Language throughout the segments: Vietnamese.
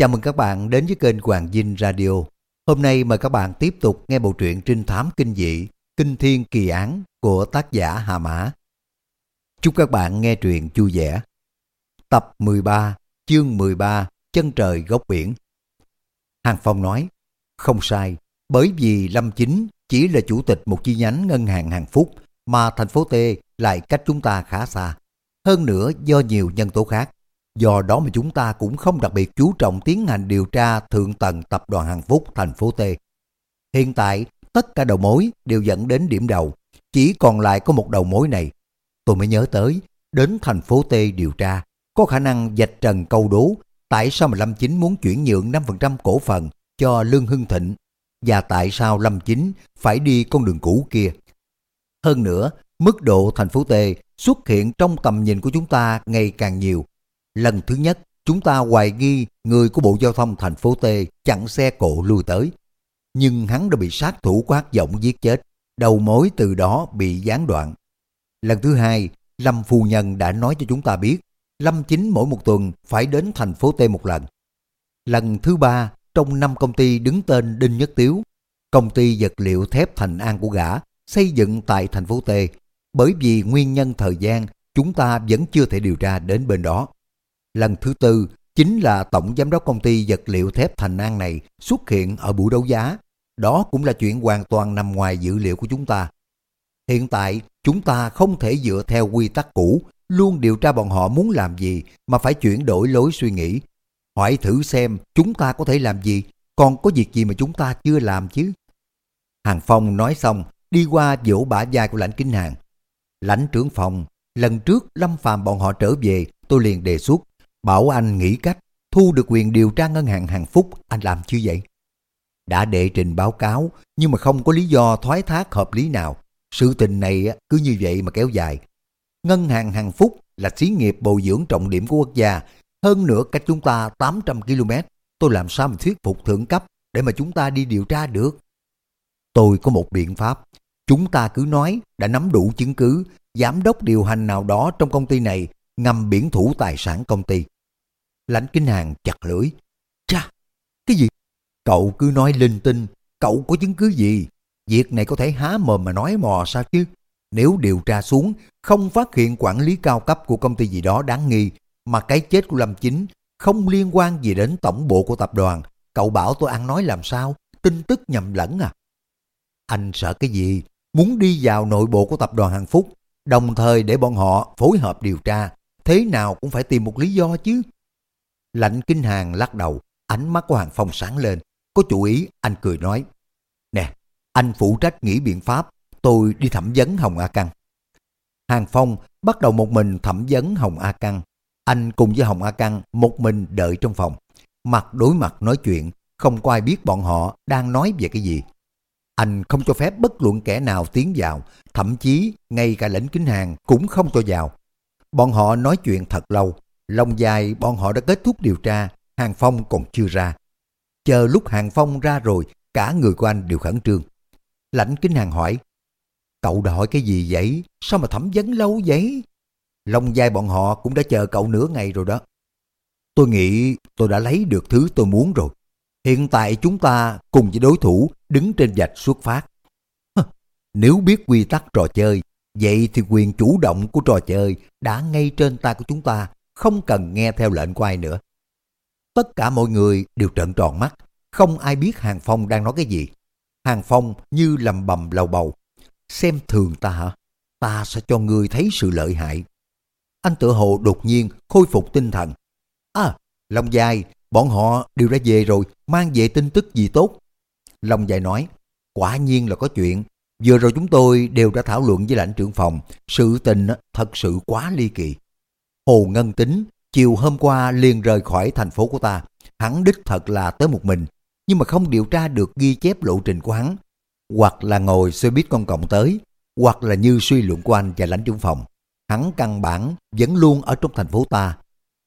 Chào mừng các bạn đến với kênh Hoàng Dinh Radio. Hôm nay mời các bạn tiếp tục nghe bộ truyện trinh thám kinh dị Kinh Thiên Kỳ Án của tác giả Hà Mã. Chúc các bạn nghe truyện vui vẻ. Tập 13, chương 13, Chân trời góc biển. Hàng Phong nói, không sai, bởi vì Lâm Chính chỉ là chủ tịch một chi nhánh ngân hàng hàng phúc mà thành phố T lại cách chúng ta khá xa. Hơn nữa do nhiều nhân tố khác. Do đó mà chúng ta cũng không đặc biệt chú trọng tiến hành điều tra thượng tầng tập đoàn Hằng Phúc thành phố T. Hiện tại, tất cả đầu mối đều dẫn đến điểm đầu. Chỉ còn lại có một đầu mối này. Tôi mới nhớ tới, đến thành phố T điều tra, có khả năng dạch trần câu đố tại sao mà Lâm Chính muốn chuyển nhượng 5% cổ phần cho Lương Hưng Thịnh và tại sao Lâm Chính phải đi con đường cũ kia. Hơn nữa, mức độ thành phố T xuất hiện trong tầm nhìn của chúng ta ngày càng nhiều. Lần thứ nhất, chúng ta hoài nghi người của Bộ Giao thông thành phố T chặn xe cộ lui tới. Nhưng hắn đã bị sát thủ quát giọng giết chết, đầu mối từ đó bị gián đoạn. Lần thứ hai, Lâm Phu Nhân đã nói cho chúng ta biết, Lâm Chính mỗi một tuần phải đến thành phố T một lần. Lần thứ ba, trong năm công ty đứng tên Đinh Nhất Tiếu, công ty vật liệu thép Thành An của gã xây dựng tại thành phố T, bởi vì nguyên nhân thời gian chúng ta vẫn chưa thể điều tra đến bên đó. Lần thứ tư chính là tổng giám đốc công ty vật liệu thép Thành An này xuất hiện ở buổi đấu giá. Đó cũng là chuyện hoàn toàn nằm ngoài dữ liệu của chúng ta. Hiện tại, chúng ta không thể dựa theo quy tắc cũ, luôn điều tra bọn họ muốn làm gì mà phải chuyển đổi lối suy nghĩ. Hỏi thử xem chúng ta có thể làm gì, còn có việc gì mà chúng ta chưa làm chứ. Hàng Phong nói xong, đi qua vỗ bả vai của lãnh kinh hàng. Lãnh trưởng phòng, lần trước Lâm Phàm bọn họ trở về, tôi liền đề xuất, bảo anh nghĩ cách thu được quyền điều tra ngân hàng hàng phúc, anh làm chưa vậy? Đã đệ trình báo cáo, nhưng mà không có lý do thoái thác hợp lý nào. Sự tình này cứ như vậy mà kéo dài. Ngân hàng hàng phúc là xí nghiệp bồi dưỡng trọng điểm của quốc gia, hơn nữa cách chúng ta 800 km. Tôi làm sao mà thuyết phục thượng cấp để mà chúng ta đi điều tra được? Tôi có một biện pháp. Chúng ta cứ nói đã nắm đủ chứng cứ, giám đốc điều hành nào đó trong công ty này ngầm biển thủ tài sản công ty. Lãnh Kinh Hàng chặt lưỡi. Cha, cái gì? Cậu cứ nói linh tinh, cậu có chứng cứ gì? Việc này có thể há mồm mà nói mò sao chứ? Nếu điều tra xuống, không phát hiện quản lý cao cấp của công ty gì đó đáng nghi, mà cái chết của Lâm Chính không liên quan gì đến tổng bộ của tập đoàn, cậu bảo tôi ăn nói làm sao? Tin tức nhầm lẫn à? Anh sợ cái gì? Muốn đi vào nội bộ của tập đoàn Hằng Phúc, đồng thời để bọn họ phối hợp điều tra, thế nào cũng phải tìm một lý do chứ. Lạnh kinh hàng lắc đầu, ánh mắt của Hàng Phong sáng lên. Có chủ ý, anh cười nói. Nè, anh phụ trách nghĩ biện pháp, tôi đi thẩm vấn Hồng A Căng. Hàng Phong bắt đầu một mình thẩm vấn Hồng A Căng. Anh cùng với Hồng A Căng một mình đợi trong phòng. Mặt đối mặt nói chuyện, không có ai biết bọn họ đang nói về cái gì. Anh không cho phép bất luận kẻ nào tiến vào, thậm chí ngay cả lãnh kính hàng cũng không cho vào. Bọn họ nói chuyện thật lâu, lòng dài bọn họ đã kết thúc điều tra, Hàng Phong còn chưa ra. Chờ lúc Hàng Phong ra rồi, cả người của anh đều khẩn trương. Lãnh kính hàng hỏi, cậu đã hỏi cái gì vậy? Sao mà thẩm vấn lâu vậy? Lòng dài bọn họ cũng đã chờ cậu nửa ngày rồi đó. Tôi nghĩ tôi đã lấy được thứ tôi muốn rồi. Hiện tại chúng ta cùng với đối thủ đứng trên vạch xuất phát. Nếu biết quy tắc trò chơi, vậy thì quyền chủ động của trò chơi đã ngay trên tay của chúng ta, không cần nghe theo lệnh của ai nữa. Tất cả mọi người đều trợn tròn mắt, không ai biết Hàng Phong đang nói cái gì. Hàng Phong như lầm bầm lầu bầu. Xem thường ta hả? Ta sẽ cho người thấy sự lợi hại. Anh tự hồ đột nhiên khôi phục tinh thần. À, Long dài, bọn họ đều đã về rồi, mang về tin tức gì tốt. Long dài nói, quả nhiên là có chuyện. Vừa rồi chúng tôi đều đã thảo luận với lãnh trưởng phòng, sự tình thật sự quá ly kỳ. Hồ Ngân Tính, chiều hôm qua liền rời khỏi thành phố của ta. Hắn đích thật là tới một mình, nhưng mà không điều tra được ghi chép lộ trình của hắn. Hoặc là ngồi xe buýt công cộng tới, hoặc là như suy luận của anh và lãnh trưởng phòng. Hắn căn bản vẫn luôn ở trong thành phố ta.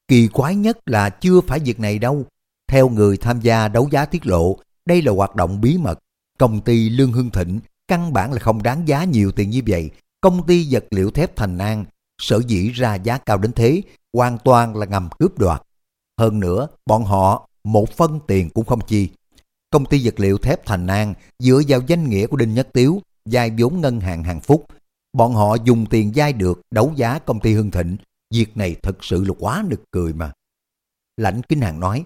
Kỳ quái nhất là chưa phải việc này đâu. Theo người tham gia đấu giá tiết lộ, đây là hoạt động bí mật. Công ty Lương Hưng Thịnh căn bản là không đáng giá nhiều tiền như vậy. Công ty vật liệu thép Thành An sở dĩ ra giá cao đến thế hoàn toàn là ngầm cướp đoạt. Hơn nữa, bọn họ một phân tiền cũng không chi. Công ty vật liệu thép Thành An dựa vào danh nghĩa của Đinh Nhất Tiếu, vay vốn ngân hàng hàng phúc. Bọn họ dùng tiền vay được đấu giá công ty Hưng Thịnh. Việc này thật sự là quá nực cười mà. Lãnh Kinh Hàng nói,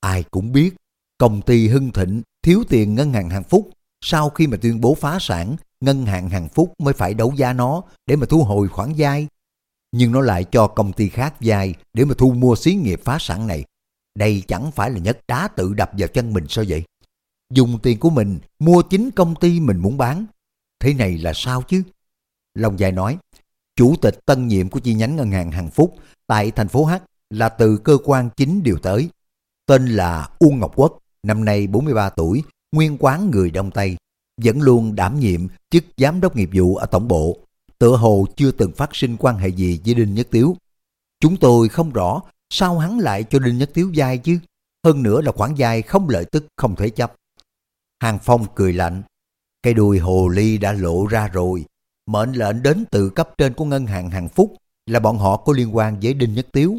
ai cũng biết công ty Hưng Thịnh thiếu tiền ngân hàng hàng phúc. Sau khi mà tuyên bố phá sản, ngân hàng hàng phúc mới phải đấu giá nó để mà thu hồi khoản vay. Nhưng nó lại cho công ty khác vay để mà thu mua xí nghiệp phá sản này. Đây chẳng phải là nhất đá tự đập vào chân mình sao vậy? Dùng tiền của mình mua chính công ty mình muốn bán. Thế này là sao chứ? Long Dài nói, chủ tịch tân nhiệm của chi nhánh ngân hàng Hằng Phúc tại thành phố H là từ cơ quan chính điều tới. Tên là Uông Ngọc Quốc, năm nay 43 tuổi, nguyên quán người Đông Tây, vẫn luôn đảm nhiệm chức giám đốc nghiệp vụ ở tổng bộ. Tựa hồ chưa từng phát sinh quan hệ gì với Đinh Nhất Tiếu. Chúng tôi không rõ sao hắn lại cho Đinh Nhất Tiếu dai chứ. Hơn nữa là khoản dai không lợi tức không thể chấp. Hàng Phong cười lạnh. Cái đuôi hồ ly đã lộ ra rồi. Mệnh lệnh đến từ cấp trên của ngân hàng Hàng Phúc là bọn họ có liên quan với Đinh Nhất Tiếu.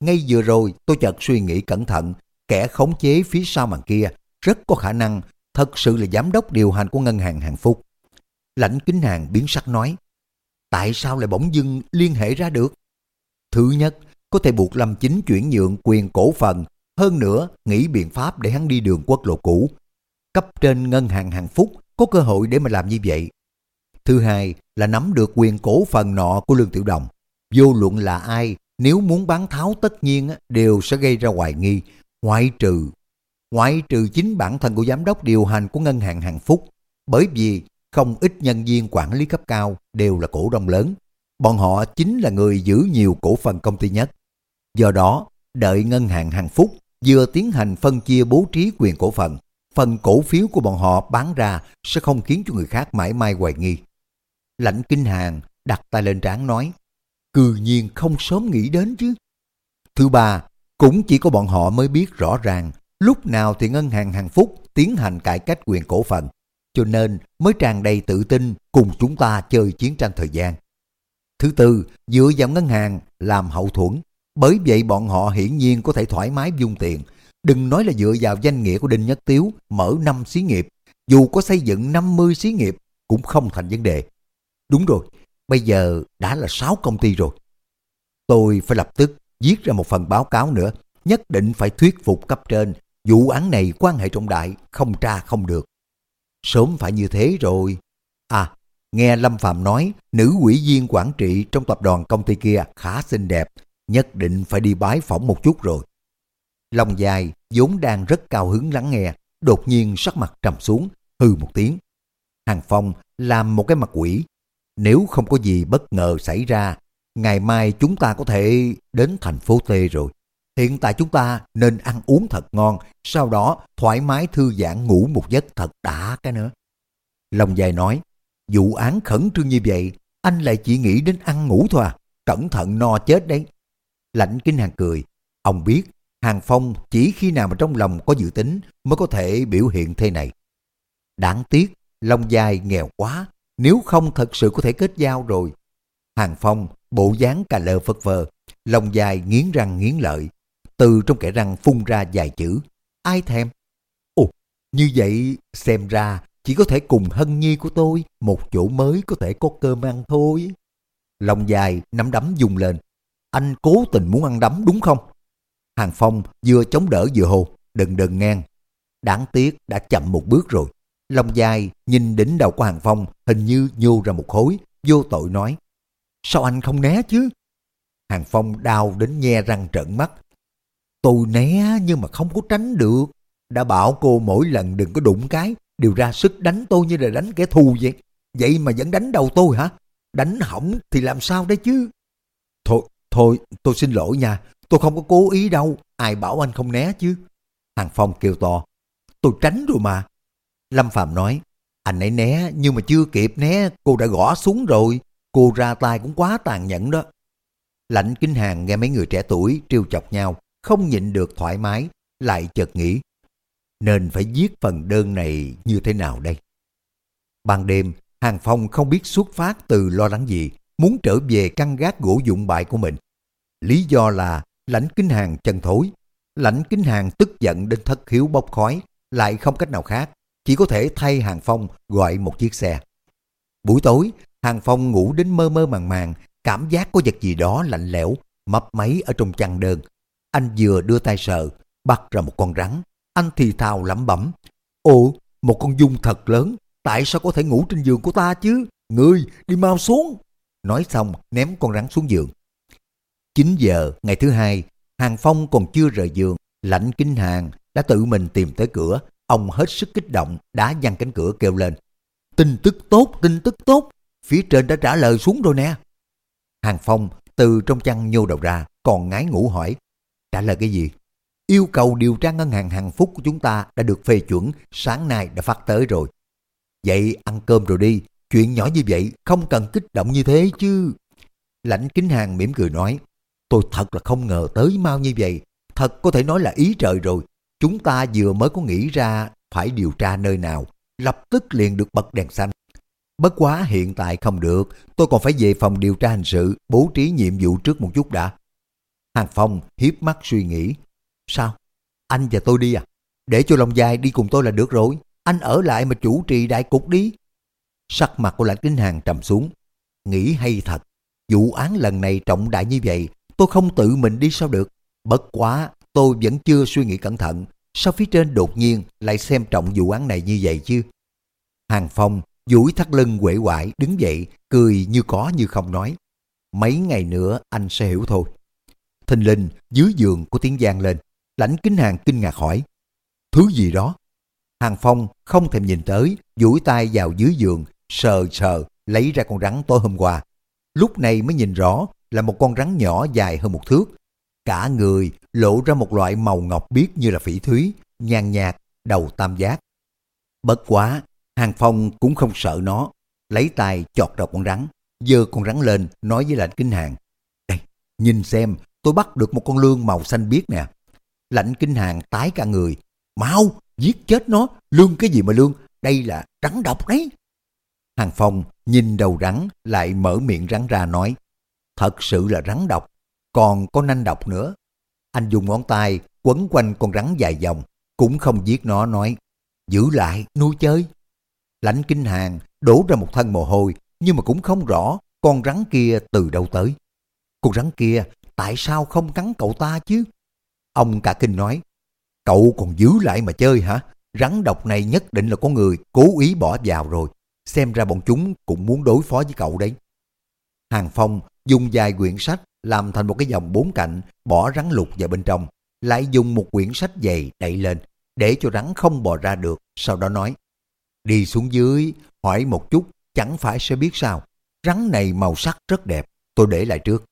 Ngay vừa rồi tôi chợt suy nghĩ cẩn thận, kẻ khống chế phía sau màn kia rất có khả năng thật sự là giám đốc điều hành của ngân hàng Hàng Phúc. Lãnh Kính Hàng biến sắc nói, tại sao lại bỗng dưng liên hệ ra được? Thứ nhất, có thể buộc Lâm Chính chuyển nhượng quyền cổ phần, hơn nữa nghĩ biện pháp để hắn đi đường quốc lộ cũ. Cấp trên ngân hàng Hàng Phúc có cơ hội để mà làm như vậy. Thứ hai là nắm được quyền cổ phần nọ của Lương Tiểu Đồng. Vô luận là ai, nếu muốn bán tháo tất nhiên đều sẽ gây ra hoài nghi, ngoại trừ ngoại trừ chính bản thân của giám đốc điều hành của ngân hàng Hàng Phúc, bởi vì không ít nhân viên quản lý cấp cao đều là cổ đông lớn. Bọn họ chính là người giữ nhiều cổ phần công ty nhất. Do đó, đợi ngân hàng Hàng Phúc vừa tiến hành phân chia bố trí quyền cổ phần, phần cổ phiếu của bọn họ bán ra sẽ không khiến cho người khác mãi mai hoài nghi. Lãnh Kinh Hàng đặt tay lên trán nói, cư nhiên không sớm nghĩ đến chứ. Thứ ba, cũng chỉ có bọn họ mới biết rõ ràng lúc nào thì ngân hàng Hàng Phúc tiến hành cải cách quyền cổ phần, cho nên mới tràn đầy tự tin cùng chúng ta chơi chiến tranh thời gian. Thứ tư, dựa vào ngân hàng làm hậu thuẫn, bởi vậy bọn họ hiển nhiên có thể thoải mái dung tiền. Đừng nói là dựa vào danh nghĩa của Đinh Nhất Tiếu mở 5 xí nghiệp, dù có xây dựng 50 xí nghiệp cũng không thành vấn đề. Đúng rồi, bây giờ đã là 6 công ty rồi. Tôi phải lập tức viết ra một phần báo cáo nữa, nhất định phải thuyết phục cấp trên. Vụ án này quan hệ trọng đại, không tra không được. Sớm phải như thế rồi. À, nghe Lâm Phạm nói, nữ quỹ viên quản trị trong tập đoàn công ty kia khá xinh đẹp, nhất định phải đi bái phỏng một chút rồi. Lòng dài, vốn đang rất cao hứng lắng nghe, đột nhiên sắc mặt trầm xuống, hư một tiếng. Hàng Phong làm một cái mặt quỷ. Nếu không có gì bất ngờ xảy ra, ngày mai chúng ta có thể đến thành phố T rồi. Hiện tại chúng ta nên ăn uống thật ngon, sau đó thoải mái thư giãn ngủ một giấc thật đã cái nữa. Lòng dài nói, vụ án khẩn trương như vậy, anh lại chỉ nghĩ đến ăn ngủ thôi à, cẩn thận no chết đấy. Lãnh Kinh Hàng cười, ông biết Hàng Phong chỉ khi nào mà trong lòng có dự tính mới có thể biểu hiện thế này. Đáng tiếc, Long dài nghèo quá, nếu không thật sự có thể kết giao rồi. Hàng Phong, bộ dáng cà lơ phật vờ, Long dài nghiến răng nghiến lợi, từ trong kẻ răng phun ra vài chữ, ai thèm. Ồ, như vậy xem ra chỉ có thể cùng hân nhi của tôi một chỗ mới có thể có cơm ăn thôi. Lòng dài nắm đấm dùng lên, anh cố tình muốn ăn đấm đúng không? Hàng Phong vừa chống đỡ vừa hô, đừng đừng ngang. Đáng tiếc đã chậm một bước rồi. Lòng dài nhìn đỉnh đầu của Hàng Phong hình như nhô ra một khối, vô tội nói. Sao anh không né chứ? Hàng Phong đau đến nhe răng trợn mắt. Tôi né nhưng mà không có tránh được. Đã bảo cô mỗi lần đừng có đụng cái, đều ra sức đánh tôi như là đánh kẻ thù vậy. Vậy mà vẫn đánh đầu tôi hả? Đánh hỏng thì làm sao đấy chứ? Thôi, thôi, tôi xin lỗi nha. Tôi không có cố ý đâu. Ai bảo anh không né chứ? Hàng Phong kêu to. Tôi tránh rồi mà. Lâm Phạm nói, anh ấy né nhưng mà chưa kịp né, cô đã gõ xuống rồi. Cô ra tay cũng quá tàn nhẫn đó. Lạnh kinh hàng nghe mấy người trẻ tuổi trêu chọc nhau, không nhịn được thoải mái, lại chợt nghĩ, nên phải viết phần đơn này như thế nào đây? Ban đêm, Hàng Phong không biết xuất phát từ lo lắng gì, muốn trở về căn gác gỗ dụng bại của mình. Lý do là lãnh kinh hàng chân thối. Lãnh Kính Hàng tức giận đến thất khiếu bốc khói, lại không cách nào khác, chỉ có thể thay Hàng Phong gọi một chiếc xe. Buổi tối, Hàng Phong ngủ đến mơ mơ màng màng, cảm giác có vật gì đó lạnh lẽo, mấp máy ở trong chăn đơn. Anh vừa đưa tay sờ, bắt ra một con rắn. Anh thì thào lẩm bẩm. Ồ, một con dung thật lớn, tại sao có thể ngủ trên giường của ta chứ? Ngươi, đi mau xuống. Nói xong, ném con rắn xuống giường. 9 giờ ngày thứ hai, Hàng Phong còn chưa rời giường, lãnh kinh hàng đã tự mình tìm tới cửa. Ông hết sức kích động, đá văng cánh cửa kêu lên. Tin tức tốt, tin tức tốt, phía trên đã trả lời xuống rồi nè. Hàng Phong từ trong chăn nhô đầu ra, còn ngái ngủ hỏi. Trả lời cái gì? Yêu cầu điều tra ngân hàng hàng phúc của chúng ta đã được phê chuẩn, sáng nay đã phát tới rồi. Vậy ăn cơm rồi đi, chuyện nhỏ như vậy không cần kích động như thế chứ. Lãnh kính hàng mỉm cười nói, tôi thật là không ngờ tới mau như vậy, thật có thể nói là ý trời rồi. Chúng ta vừa mới có nghĩ ra phải điều tra nơi nào, lập tức liền được bật đèn xanh. Bất quá hiện tại không được, tôi còn phải về phòng điều tra hình sự, bố trí nhiệm vụ trước một chút đã. Hàng Phong hiếp mắt suy nghĩ. Sao? Anh và tôi đi à? Để cho Long Dài đi cùng tôi là được rồi. Anh ở lại mà chủ trì đại cục đi. Sắc mặt của lãnh kinh hàng trầm xuống. Nghĩ hay thật. Vụ án lần này trọng đại như vậy, tôi không tự mình đi sao được. Bất quá, tôi vẫn chưa suy nghĩ cẩn thận. Sao phía trên đột nhiên lại xem trọng vụ án này như vậy chứ? Hàng Phong duỗi thắt lưng quể quại đứng dậy, cười như có như không nói. Mấy ngày nữa anh sẽ hiểu thôi. Thình linh dưới giường có tiếng giang lên. Lãnh kính hàng kinh ngạc hỏi. Thứ gì đó? Hàng Phong không thèm nhìn tới, duỗi tay vào dưới giường, sờ sờ, lấy ra con rắn tối hôm qua. Lúc này mới nhìn rõ là một con rắn nhỏ dài hơn một thước. Cả người lộ ra một loại màu ngọc biếc như là phỉ thúy, nhàn nhạt, đầu tam giác. Bất quá, Hàng Phong cũng không sợ nó, lấy tay chọt đầu con rắn, giơ con rắn lên nói với lạnh kinh hàng. Đây, nhìn xem, tôi bắt được một con lương màu xanh biếc nè. Lạnh kinh hàng tái cả người, mau, giết chết nó, lương cái gì mà lương, đây là rắn độc đấy. Hàng Phong nhìn đầu rắn lại mở miệng rắn ra nói, thật sự là rắn độc, còn có nanh độc nữa. Anh dùng ngón tay quấn quanh con rắn dài dòng, cũng không giết nó nói, giữ lại, nuôi chơi. Lãnh kinh hàng đổ ra một thân mồ hôi, nhưng mà cũng không rõ con rắn kia từ đâu tới. Con rắn kia tại sao không cắn cậu ta chứ? Ông cả kinh nói, cậu còn giữ lại mà chơi hả? Rắn độc này nhất định là có người cố ý bỏ vào rồi. Xem ra bọn chúng cũng muốn đối phó với cậu đấy. Hàng Phong dùng vài quyển sách làm thành một cái dòng bốn cạnh, bỏ rắn lục vào bên trong. Lại dùng một quyển sách dày đậy lên, để cho rắn không bò ra được. Sau đó nói, đi xuống dưới, hỏi một chút, chẳng phải sẽ biết sao. Rắn này màu sắc rất đẹp, tôi để lại trước.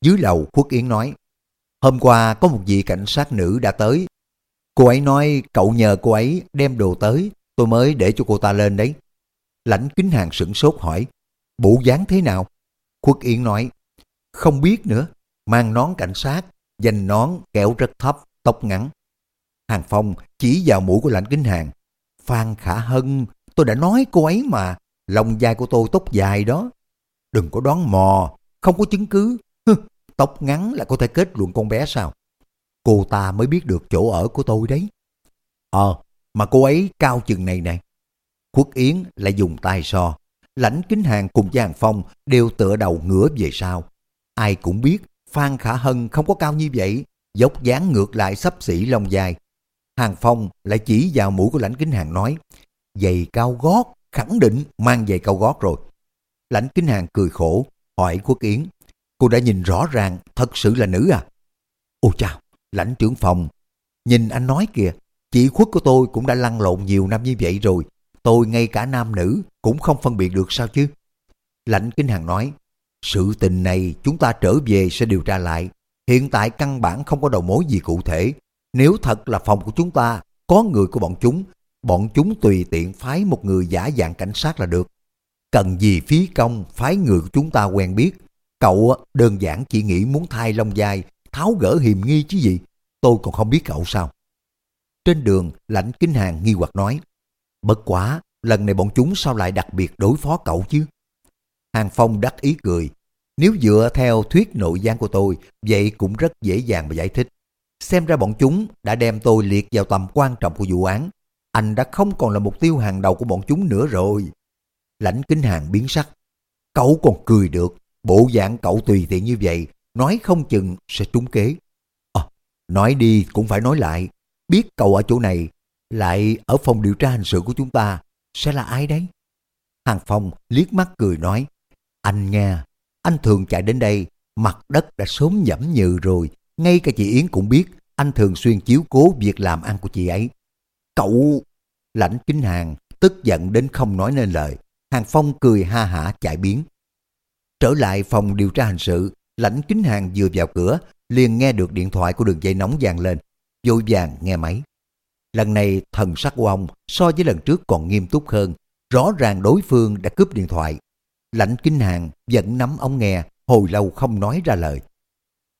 Dưới lầu Khuất Yến nói, hôm qua có một vị cảnh sát nữ đã tới. Cô ấy nói cậu nhờ cô ấy đem đồ tới, tôi mới để cho cô ta lên đấy. Lãnh kính hàng sửng sốt hỏi, bộ dáng thế nào? Khuất Yến nói, không biết nữa, mang nón cảnh sát, dành nón kéo rất thấp, tóc ngắn. Hàng Phong chỉ vào mũi của lãnh kính hàng. Phan Khả Hân, tôi đã nói cô ấy mà, lòng dài của tôi tóc dài đó. Đừng có đoán mò, không có chứng cứ tóc ngắn là có thể kết luận con bé sao? Cô ta mới biết được chỗ ở của tôi đấy. Ờ, mà cô ấy cao chừng này nè. Quốc Yến lại dùng tay so. Lãnh kính hàng cùng với Hàng Phong đều tựa đầu ngửa về sau. Ai cũng biết Phan Khả Hân không có cao như vậy, dốc dáng ngược lại sắp xỉ lông dài. Hàng Phong lại chỉ vào mũi của lãnh kính hàng nói, giày cao gót, khẳng định mang giày cao gót rồi. Lãnh kính hàng cười khổ, hỏi Quốc Yến, cô đã nhìn rõ ràng thật sự là nữ à? Ôi chào, lãnh trưởng phòng, nhìn anh nói kìa, chị khuất của tôi cũng đã lăn lộn nhiều năm như vậy rồi, tôi ngay cả nam nữ cũng không phân biệt được sao chứ? Lãnh kính hàng nói, sự tình này chúng ta trở về sẽ điều tra lại. Hiện tại căn bản không có đầu mối gì cụ thể. Nếu thật là phòng của chúng ta, có người của bọn chúng, bọn chúng tùy tiện phái một người giả dạng cảnh sát là được. Cần gì phí công phái người của chúng ta quen biết. Cậu đơn giản chỉ nghĩ muốn thay lông dài, tháo gỡ hiềm nghi chứ gì. Tôi còn không biết cậu sao. Trên đường, lãnh kinh hàng nghi hoặc nói. Bất quá, lần này bọn chúng sao lại đặc biệt đối phó cậu chứ? Hàng Phong đắc ý cười. Nếu dựa theo thuyết nội gián của tôi, vậy cũng rất dễ dàng mà giải thích. xem ra bọn chúng đã đem tôi liệt vào tầm quan trọng của vụ án. Anh đã không còn là mục tiêu hàng đầu của bọn chúng nữa rồi. Lãnh kính hàng biến sắc. Cậu còn cười được, bộ dạng cậu tùy tiện như vậy, nói không chừng sẽ trúng kế. À, nói đi cũng phải nói lại, biết cậu ở chỗ này, lại ở phòng điều tra hình sự của chúng ta, sẽ là ai đấy? Hàng Phong liếc mắt cười nói, anh nha, anh thường chạy đến đây, mặt đất đã sớm nhẫm nhừ rồi, ngay cả chị Yến cũng biết anh thường xuyên chiếu cố việc làm ăn của chị ấy. Cậu... Lãnh kính hàng, tức giận đến không nói nên lời. Hàng Phong cười ha hả chạy biến. Trở lại phòng điều tra hình sự, lãnh kính hàng vừa vào cửa, liền nghe được điện thoại của đường dây nóng vàng lên. Vội vàng nghe máy. Lần này thần sắc của ông so với lần trước còn nghiêm túc hơn. Rõ ràng đối phương đã cướp điện thoại. Lãnh kính hàng vẫn nắm ống nghe, hồi lâu không nói ra lời.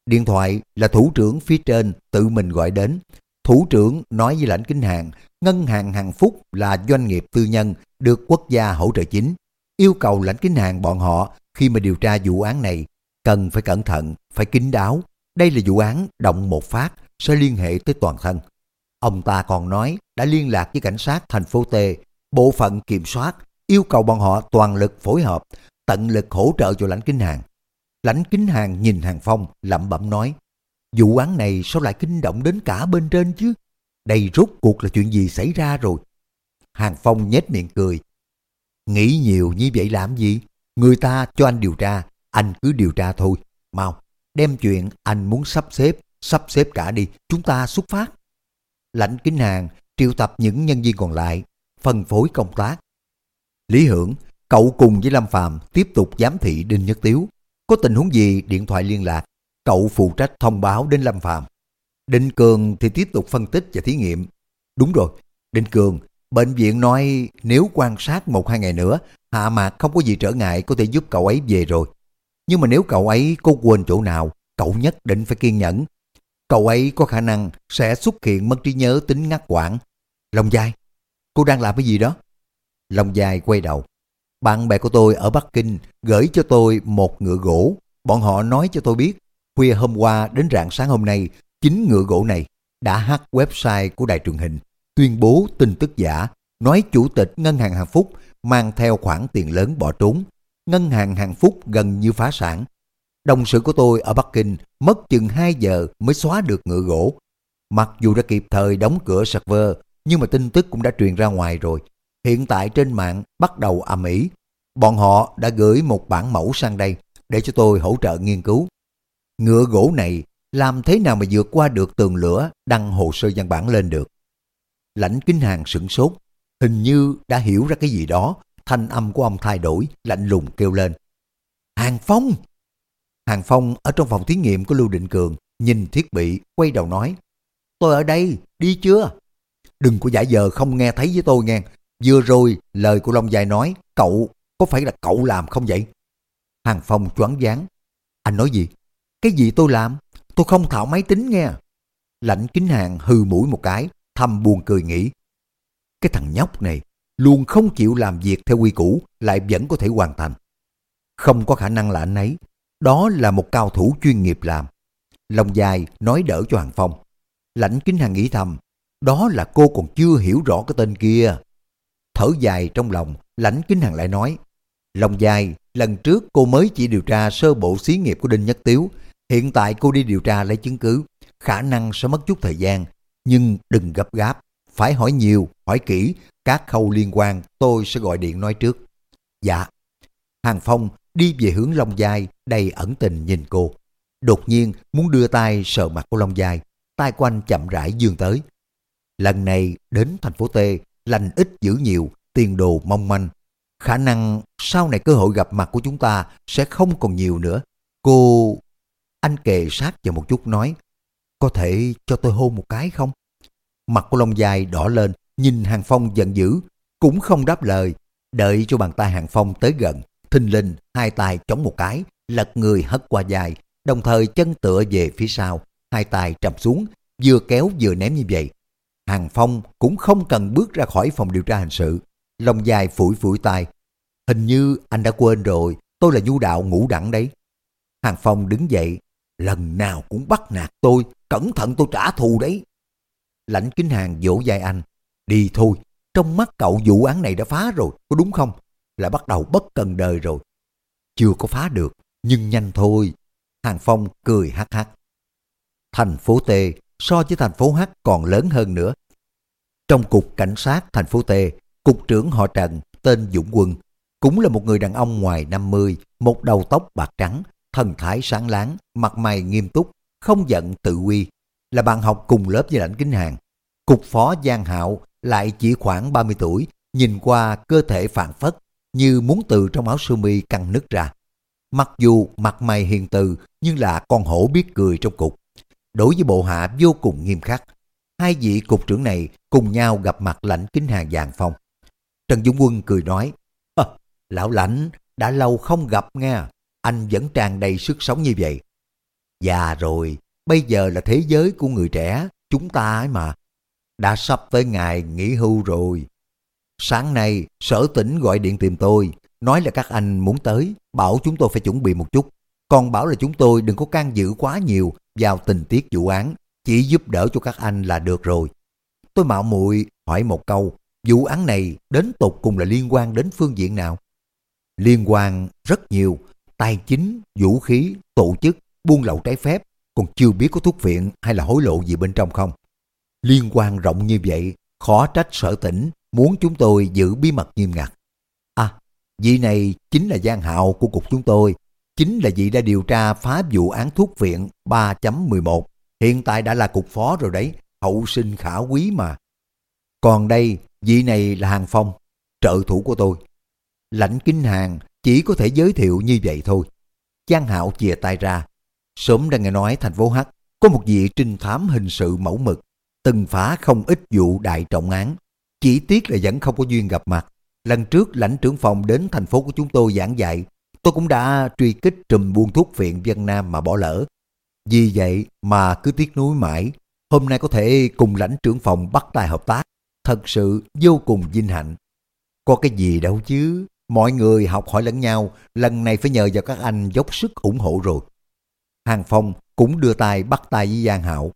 Điện thoại là thủ trưởng phía trên tự mình gọi đến. Thủ trưởng nói với lãnh kính hàng, ngân hàng hàng phúc là doanh nghiệp tư nhân được quốc gia hỗ trợ chính. Yêu cầu lãnh kính hàng bọn họ khi mà điều tra vụ án này cần phải cẩn thận, phải kín đáo. Đây là vụ án động một phát sẽ liên hệ tới toàn thân. Ông ta còn nói đã liên lạc với cảnh sát thành phố T, bộ phận kiểm soát, yêu cầu bọn họ toàn lực phối hợp, tận lực hỗ trợ cho lãnh kính hàng. Lãnh kính hàng nhìn hàng phong, lẩm bẩm nói, vụ án này sao lại kinh động đến cả bên trên chứ? Đây rốt cuộc là chuyện gì xảy ra rồi? Hàng phong nhếch miệng cười. Nghĩ nhiều như vậy làm gì? Người ta cho anh điều tra, anh cứ điều tra thôi. Mau, đem chuyện anh muốn sắp xếp, sắp xếp cả đi, chúng ta xuất phát. Lãnh kính hàng triệu tập những nhân viên còn lại, phân phối công tác. Lý Hưởng, cậu cùng với Lâm Phàm tiếp tục giám thị Đinh Nhất Tiếu, có tình huống gì điện thoại liên lạc, cậu phụ trách thông báo đến Lâm Phạm. Đinh Cường thì tiếp tục phân tích và thí nghiệm. Đúng rồi, Đinh Cường, bệnh viện nói nếu quan sát một hai ngày nữa, À Hạ Mạc không có gì trở ngại có thể giúp cậu ấy về rồi. Nhưng mà nếu cậu ấy có quên chỗ nào, cậu nhất định phải kiên nhẫn. Cậu ấy có khả năng sẽ xuất hiện mất trí nhớ tính ngắt quãng. Long Giai, cô đang làm cái gì đó? Long Giai quay đầu. Bạn bè của tôi ở Bắc Kinh gửi cho tôi một ngựa gỗ. Bọn họ nói cho tôi biết, khuya hôm qua đến rạng sáng hôm nay, chính ngựa gỗ này đã hack website của đài truyền hình, tuyên bố tin tức giả, nói chủ tịch Ngân hàng Hà Phúc mang theo khoản tiền lớn bỏ trốn. Ngân hàng Hàng Phúc gần như phá sản. Đồng sự của tôi ở Bắc Kinh mất chừng 2 giờ mới xóa được ngựa gỗ. Mặc dù đã kịp thời đóng cửa server, nhưng mà tin tức cũng đã truyền ra ngoài rồi hiện tại trên mạng bắt đầu ầm ĩ. Bọn họ đã gửi một bản mẫu sang đây để cho tôi hỗ trợ nghiên cứu. Ngựa gỗ này làm thế nào mà vượt qua được tường lửa đăng hồ sơ văn bản lên được. Lãnh kinh hàng sửng sốt, hình như đã hiểu ra cái gì đó, thanh âm của ông thay đổi, lạnh lùng kêu lên. Hàng Phong! Hàng Phong ở trong phòng thí nghiệm của Lưu Định Cường, nhìn thiết bị, quay đầu nói. Tôi ở đây, đi chưa? Đừng có giả giờ không nghe thấy với tôi nghe, Vừa rồi lời của Long Dài nói cậu có phải là cậu làm không vậy? Hàng Phong choáng váng. Anh nói gì? Cái gì tôi làm? Tôi không thạo máy tính nghe. Lãnh kính hàng hừ mũi một cái, thầm buồn cười nghĩ. Cái thằng nhóc này luôn không chịu làm việc theo quy củ lại vẫn có thể hoàn thành. Không có khả năng là anh ấy. Đó là một cao thủ chuyên nghiệp làm. Lòng dài nói đỡ cho Hàng Phong. Lãnh kính hàng nghĩ thầm. Đó là cô còn chưa hiểu rõ cái tên kia. Thở dài trong lòng, lãnh kính hàng lại nói. Lòng dài, lần trước cô mới chỉ điều tra sơ bộ xí nghiệp của Đinh Nhất Tiếu. Hiện tại cô đi điều tra lấy chứng cứ. Khả năng sẽ mất chút thời gian. Nhưng đừng gấp gáp. Phải hỏi nhiều, hỏi kỹ. Các khâu liên quan tôi sẽ gọi điện nói trước. Dạ. Hàng Phong đi về hướng Long Giai đầy ẩn tình nhìn cô. Đột nhiên muốn đưa tay sờ mặt của Long Giai. Tay của anh chậm rãi dương tới. Lần này đến thành phố T lành ít giữ nhiều, tiền đồ mong manh. Khả năng sau này cơ hội gặp mặt của chúng ta sẽ không còn nhiều nữa. Cô... Anh kề sát vào một chút nói, có thể cho tôi hôn một cái không? Mặt của Long dài đỏ lên, nhìn Hàng Phong giận dữ, cũng không đáp lời, đợi cho bàn tay Hàng Phong tới gần, thình linh hai tay chống một cái, lật người hất qua dài, đồng thời chân tựa về phía sau, hai tay trầm xuống, vừa kéo vừa ném như vậy. Hàng Phong cũng không cần bước ra khỏi phòng điều tra hình sự. Lòng dài phủi phủi tay. Hình như anh đã quên rồi, tôi là nhu đạo ngũ đẳng đấy. Hàng Phong đứng dậy, lần nào cũng bắt nạt tôi, cẩn thận tôi trả thù đấy. Lãnh kính hàng vỗ vai anh, đi thôi, trong mắt cậu vụ án này đã phá rồi, có đúng không? Lại bắt đầu bất cần đời rồi. Chưa có phá được, nhưng nhanh thôi. Hàng Phong cười hắc hắc. Thành phố T so với thành phố H còn lớn hơn nữa. Trong cục cảnh sát thành phố T, cục trưởng họ Trần tên Dũng Quân cũng là một người đàn ông ngoài 50, một đầu tóc bạc trắng, thần thái sáng láng, mặt mày nghiêm túc, không giận tự uy, là bạn học cùng lớp với lãnh kính hàng. Cục phó Giang Hạo lại chỉ khoảng 30 tuổi, nhìn qua cơ thể phản phất, như muốn từ trong áo sơ mi căng nứt ra. Mặc dù mặt mày hiền từ, nhưng là con hổ biết cười trong cục. Đối với bộ hạ vô cùng nghiêm khắc. Hai vị cục trưởng này cùng nhau gặp mặt lãnh kính hàng vàng phong. Trần Dũng Quân cười nói, Lão lãnh, đã lâu không gặp nghe, anh vẫn tràn đầy sức sống như vậy. Già rồi, bây giờ là thế giới của người trẻ, chúng ta ấy mà. Đã sắp tới ngày nghỉ hưu rồi. Sáng nay, sở tỉnh gọi điện tìm tôi, nói là các anh muốn tới, bảo chúng tôi phải chuẩn bị một chút. Còn bảo là chúng tôi đừng có can dự quá nhiều vào tình tiết vụ án, chỉ giúp đỡ cho các anh là được rồi. Tôi mạo muội hỏi một câu, vụ án này đến tột cùng là liên quan đến phương diện nào? Liên quan rất nhiều, tài chính, vũ khí, tổ chức, buôn lậu trái phép, còn chưa biết có thuốc viện hay là hối lộ gì bên trong không. Liên quan rộng như vậy, khó trách sở tỉnh muốn chúng tôi giữ bí mật nghiêm ngặt. À, vị này chính là Giang Hạo của cục chúng tôi, chính là vị đã điều tra phá vụ án thuốc viện 3.11, hiện tại đã là cục phó rồi đấy, hậu sinh khả quý mà. Còn đây, vị này là Hàng Phong, trợ thủ của tôi. Lãnh kinh hàng chỉ có thể giới thiệu như vậy thôi. Giang Hạo chìa tay ra. Sớm đã nghe nói thành phố H có một vị trinh thám hình sự mẫu mực, từng phá không ít vụ đại trọng án. Chỉ tiếc là vẫn không có duyên gặp mặt. Lần trước lãnh trưởng phòng đến thành phố của chúng tôi giảng dạy, tôi cũng đã truy kích trùm buôn thuốc viện Vân Nam mà bỏ lỡ. Vì vậy mà cứ tiếc nuối mãi, hôm nay có thể cùng lãnh trưởng phòng bắt tay hợp tác, thật sự vô cùng vinh hạnh. Có cái gì đâu chứ, Mọi người học hỏi lẫn nhau, lần này phải nhờ vào các anh dốc sức ủng hộ rồi. Hàng Phong cũng đưa tay bắt tay với Giang Hạo.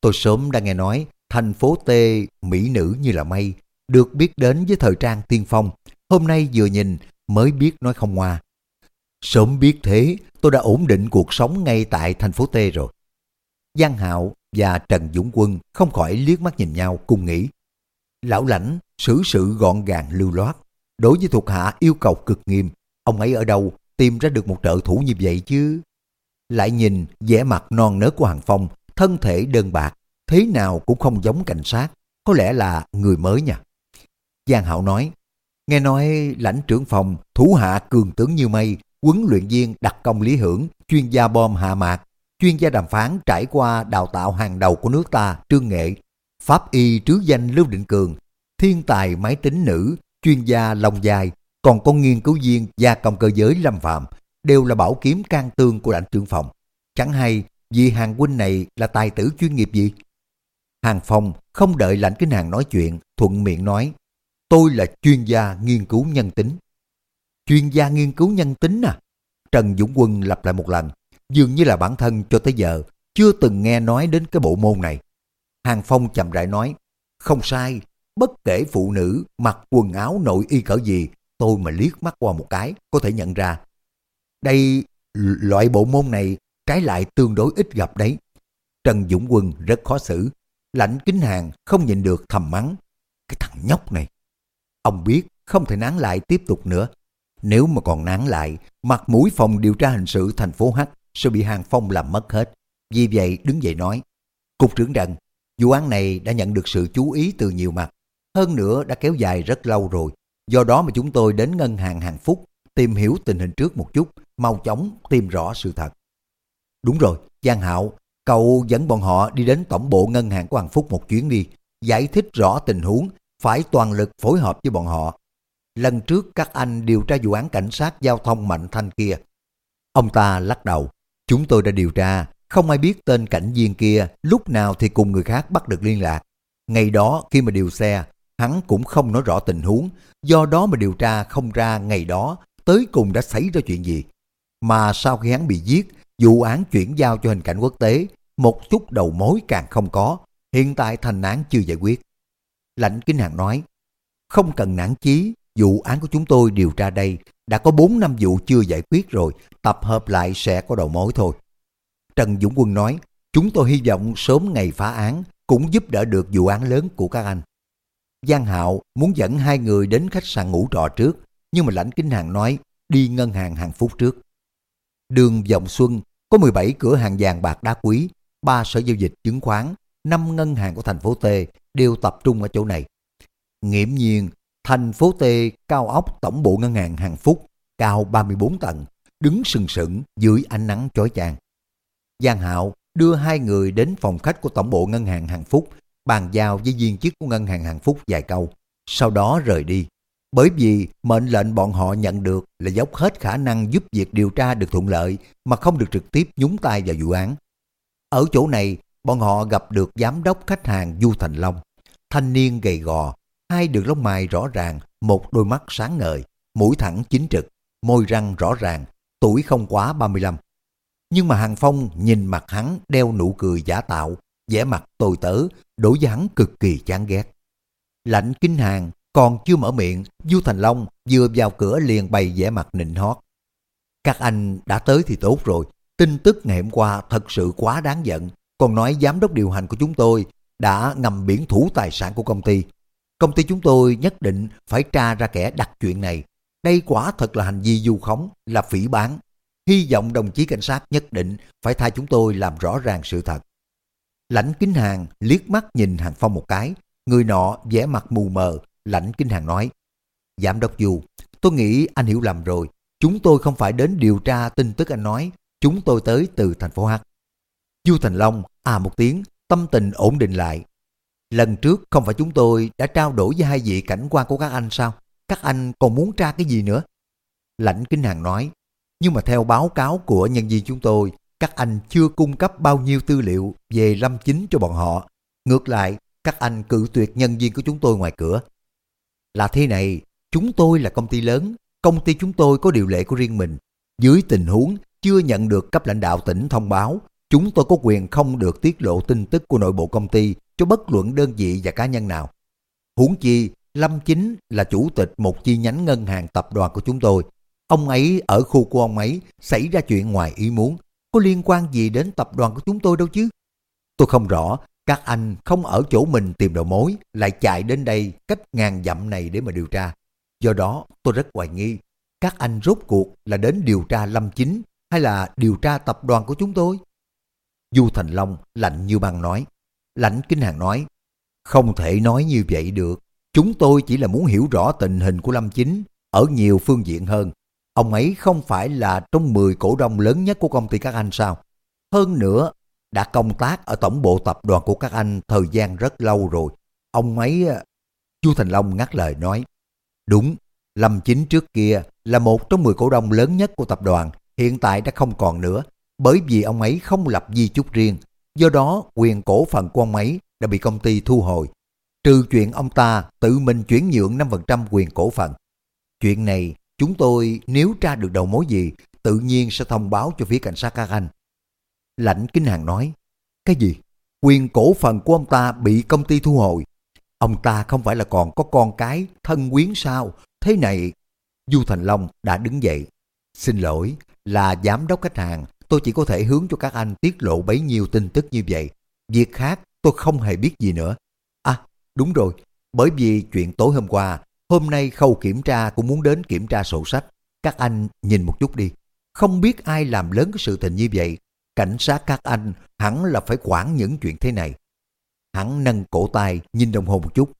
Tôi sớm đã nghe nói thành phố T mỹ nữ như là mây, được biết đến với thời trang tiên phong. Hôm nay vừa nhìn mới biết nói không hoa. Sớm biết thế, tôi đã ổn định cuộc sống ngay tại thành phố T rồi. Giang Hạo và Trần Dũng Quân không khỏi liếc mắt nhìn nhau cùng nghĩ. Lão lãnh xử sự gọn gàng lưu loát, Đối với thuộc hạ yêu cầu cực nghiêm, ông ấy ở đâu tìm ra được một trợ thủ như vậy chứ? Lại nhìn vẻ mặt non nớt của Hàng Phong, thân thể đơn bạc, thế nào cũng không giống cảnh sát, có lẽ là người mới nha. Giang Hạo nói, nghe nói lãnh trưởng phòng, thủ hạ cường tướng như mây, huấn luyện viên đặc công lý hưởng, chuyên gia bom hạ mạc, chuyên gia đàm phán trải qua đào tạo hàng đầu của nước ta, trương nghệ, pháp y trứ danh Lưu Định Cường, thiên tài máy tính nữ, chuyên gia lòng dài, còn có nghiên cứu viên gia công cơ giới Lâm Phạm, đều là bảo kiếm can tương của lãnh trưởng phòng. Chẳng hay vì hàng huynh này là tài tử chuyên nghiệp gì? Hàng Phong không đợi lãnh kính hàng nói chuyện, thuận miệng nói, tôi là chuyên gia nghiên cứu nhân tính. Chuyên gia nghiên cứu nhân tính à? Trần Dũng Quân lặp lại một lần, dường như là bản thân cho tới giờ chưa từng nghe nói đến cái bộ môn này. Hàng Phong chậm rãi nói, không sai, Bất kể phụ nữ mặc quần áo nội y cỡ gì, tôi mà liếc mắt qua một cái có thể nhận ra. Đây, loại bộ môn này trái lại tương đối ít gặp đấy. Trần Dũng Quân rất khó xử. Lãnh kính hàng không nhìn được thầm mắng. Cái thằng nhóc này. Ông biết không thể nán lại tiếp tục nữa. Nếu mà còn nán lại, mặt mũi phòng điều tra hình sự thành phố H sẽ bị Hàng Phong làm mất hết. Vì vậy đứng dậy nói, Cục trưởng Trần, vụ án này đã nhận được sự chú ý từ nhiều mặt. Hơn nữa đã kéo dài rất lâu rồi. Do đó mà chúng tôi đến ngân hàng hàng phúc tìm hiểu tình hình trước một chút, mau chóng tìm rõ sự thật. Đúng rồi, Giang Hạo, cậu dẫn bọn họ đi đến tổng bộ ngân hàng của Hoàng Phúc một chuyến đi, giải thích rõ tình huống, phải toàn lực phối hợp với bọn họ. Lần trước các anh điều tra vụ án cảnh sát giao thông Mạnh Thanh kia. Ông ta lắc đầu, chúng tôi đã điều tra, không ai biết tên cảnh viên kia lúc nào thì cùng người khác bắt được liên lạc. Ngày đó khi mà điều xe, hắn cũng không nói rõ tình huống, do đó mà điều tra không ra ngày đó tới cùng đã xảy ra chuyện gì. Mà sau khi hắn bị giết, vụ án chuyển giao cho hình cảnh quốc tế, một chút đầu mối càng không có, hiện tại thành án chưa giải quyết. Lãnh Kinh Hàng nói, không cần nản chí, vụ án của chúng tôi điều tra đây đã có 4 năm vụ chưa giải quyết rồi, tập hợp lại sẽ có đầu mối thôi. Trần Dũng Quân nói, chúng tôi hy vọng sớm ngày phá án cũng giúp đỡ được vụ án lớn của các anh. Giang Hạo muốn dẫn hai người đến khách sạn ngủ trọ trước, nhưng mà lãnh kinh hàng nói đi ngân hàng hàng phút trước. Đường Vọng Xuân có 17 cửa hàng vàng bạc đá quý, 3 sở giao dịch chứng khoán, 5 ngân hàng của thành phố T đều tập trung ở chỗ này. Nghiễm nhiên, thành phố T cao ốc tổng bộ ngân hàng hàng phúc, cao 34 tầng, đứng sừng sững dưới ánh nắng chói chang. Giang Hạo đưa hai người đến phòng khách của tổng bộ ngân hàng hàng phúc, bàn giao với viên chức của ngân hàng hàng phúc vài câu, sau đó rời đi. Bởi vì mệnh lệnh bọn họ nhận được là dốc hết khả năng giúp việc điều tra được thuận lợi mà không được trực tiếp nhúng tay vào vụ án. Ở chỗ này, bọn họ gặp được giám đốc khách hàng Du Thành Long. Thanh niên gầy gò, hai đường lông mày rõ ràng, một đôi mắt sáng ngời, mũi thẳng chính trực, môi răng rõ ràng, tuổi không quá 35. Nhưng mà Hàng Phong nhìn mặt hắn đeo nụ cười giả tạo, vẻ mặt tồi tớ, đối với hắn cực kỳ chán ghét. Lạnh kinh hàng còn chưa mở miệng, Du Thành Long vừa vào cửa liền bày vẻ mặt nịnh hót. Các anh đã tới thì tốt rồi, tin tức ngày hôm qua thật sự quá đáng giận, còn nói giám đốc điều hành của chúng tôi đã ngầm biển thủ tài sản của công ty. Công ty chúng tôi nhất định phải tra ra kẻ đặt chuyện này. Đây quả thật là hành vi du khống, là phỉ bán. Hy vọng đồng chí cảnh sát nhất định phải thay chúng tôi làm rõ ràng sự thật. Lãnh Kính Hàng liếc mắt nhìn Hàng Phong một cái, người nọ vẻ mặt mù mờ, Lãnh Kinh Hàng nói, Giám đốc Du, tôi nghĩ anh hiểu lầm rồi. Chúng tôi không phải đến điều tra tin tức anh nói, chúng tôi tới từ thành phố H. Du Thành Long à một tiếng, tâm tình ổn định lại. Lần trước không phải chúng tôi đã trao đổi với hai vị cảnh quan của các anh sao? Các anh còn muốn tra cái gì nữa? Lãnh Kinh Hàng nói, nhưng mà theo báo cáo của nhân viên chúng tôi, các anh chưa cung cấp bao nhiêu tư liệu về Lâm Chính cho bọn họ. Ngược lại, các anh cự tuyệt nhân viên của chúng tôi ngoài cửa. Là thế này, chúng tôi là công ty lớn, công ty chúng tôi có điều lệ của riêng mình. Dưới tình huống chưa nhận được cấp lãnh đạo tỉnh thông báo, chúng tôi có quyền không được tiết lộ tin tức của nội bộ công ty cho bất luận đơn vị và cá nhân nào. Huống chi, Lâm Chính là chủ tịch một chi nhánh ngân hàng tập đoàn của chúng tôi. Ông ấy ở khu của ông ấy xảy ra chuyện ngoài ý muốn, có liên quan gì đến tập đoàn của chúng tôi đâu chứ. Tôi không rõ các anh không ở chỗ mình tìm đầu mối, lại chạy đến đây cách ngàn dặm này để mà điều tra. Do đó, tôi rất hoài nghi, các anh rốt cuộc là đến điều tra Lâm Chính hay là điều tra tập đoàn của chúng tôi? Du Thành Long lạnh như băng nói. Lãnh Kinh Hàng nói, không thể nói như vậy được. Chúng tôi chỉ là muốn hiểu rõ tình hình của Lâm Chính ở nhiều phương diện hơn. Ông ấy không phải là trong 10 cổ đông lớn nhất của công ty các anh sao? Hơn nữa, đã công tác ở tổng bộ tập đoàn của các anh thời gian rất lâu rồi. Ông ấy... Ờ, Chu Thành Long ngắt lời nói, Đúng, Lâm Chính trước kia là một trong 10 cổ đông lớn nhất của tập đoàn, hiện tại đã không còn nữa, bởi vì ông ấy không lập di chúc riêng. Do đó, quyền cổ phần của ông ấy đã bị công ty thu hồi. Trừ chuyện ông ta tự mình chuyển nhượng 5% quyền cổ phần. Chuyện này, chúng tôi nếu tra được đầu mối gì, tự nhiên sẽ thông báo cho phía cảnh sát các anh. Lãnh Kinh Hàng nói, cái gì? Quyền cổ phần của ông ta bị công ty thu hồi. Ông ta không phải là còn có con cái, thân quyến sao? Thế này, Du Thành Long đã đứng dậy. Xin lỗi, là giám đốc khách hàng, tôi chỉ có thể hướng cho các anh tiết lộ bấy nhiêu tin tức như vậy. Việc khác tôi không hề biết gì nữa. À, đúng rồi, bởi vì chuyện tối hôm qua, hôm nay khâu kiểm tra cũng muốn đến kiểm tra sổ sách. Các anh nhìn một chút đi. Không biết ai làm lớn cái sự tình như vậy, cảnh sát các anh hẳn là phải quản những chuyện thế này. Hắn nâng cổ tay nhìn đồng hồ một chút.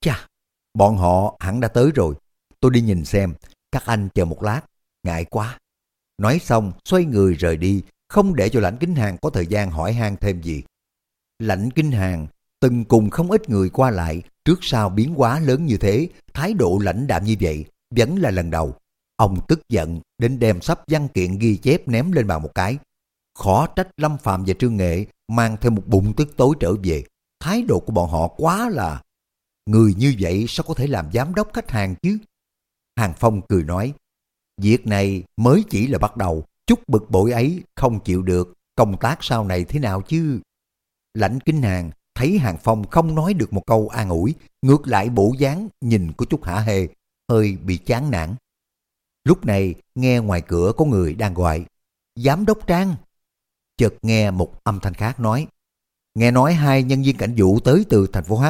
Chà, bọn họ hẳn đã tới rồi. Tôi đi nhìn xem, các anh chờ một lát, ngại quá. Nói xong, xoay người rời đi, không để cho lãnh kính hàng có thời gian hỏi han thêm gì. Lãnh kinh hàng từng cùng không ít người qua lại trước sau biến hóa lớn như thế, thái độ lãnh đạm như vậy, vẫn là lần đầu. Ông tức giận đến đem sắp văn kiện ghi chép ném lên bàn một cái, Khó trách Lâm Phạm và Trương Nghệ mang thêm một bụng tức tối trở về. Thái độ của bọn họ quá là... Người như vậy sao có thể làm giám đốc khách hàng chứ? Hàng Phong cười nói, việc này mới chỉ là bắt đầu, chút bực bội ấy không chịu được, công tác sau này thế nào chứ? Lãnh Kinh Hàng thấy Hàng Phong không nói được một câu an ủi, ngược lại bộ dáng nhìn có chút hả hề hơi bị chán nản. Lúc này nghe ngoài cửa có người đang gọi, Giám đốc Trang. Chợt nghe một âm thanh khác nói, nghe nói hai nhân viên cảnh vụ tới từ thành phố H.